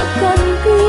Bisa nyata